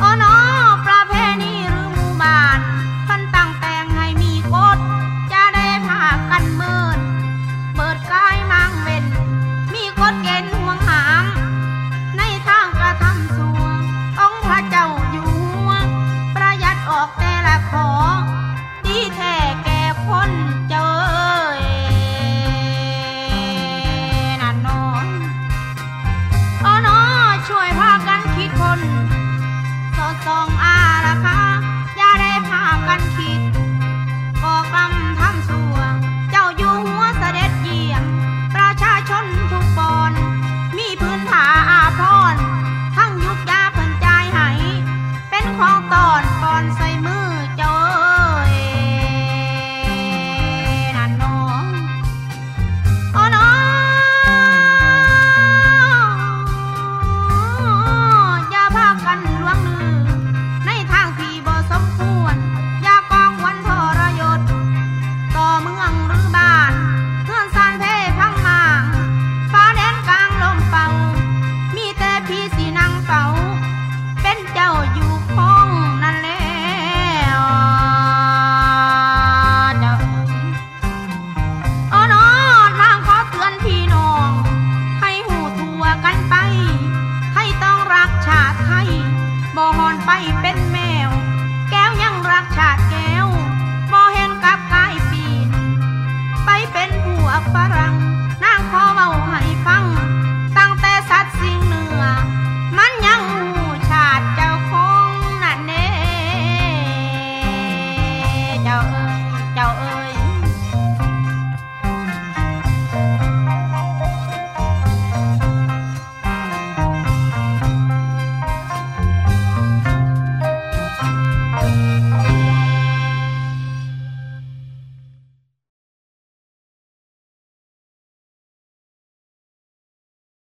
on ไปเป็น